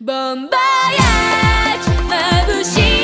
Bon voyage, 眩しい